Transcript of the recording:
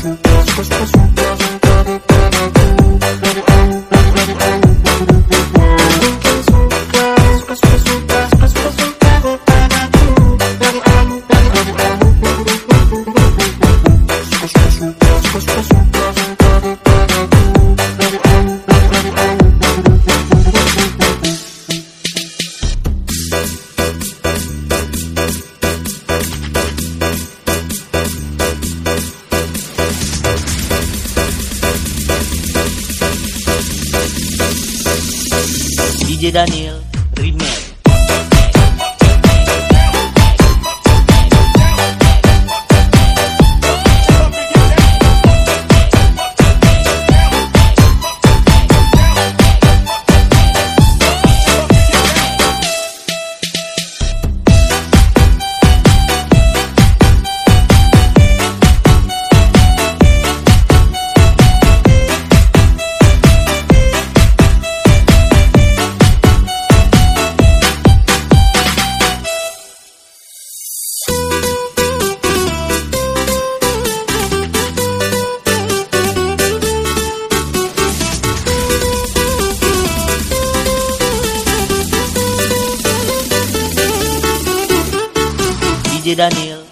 Disposição. DJ Daniel Remake. DJ Daniel.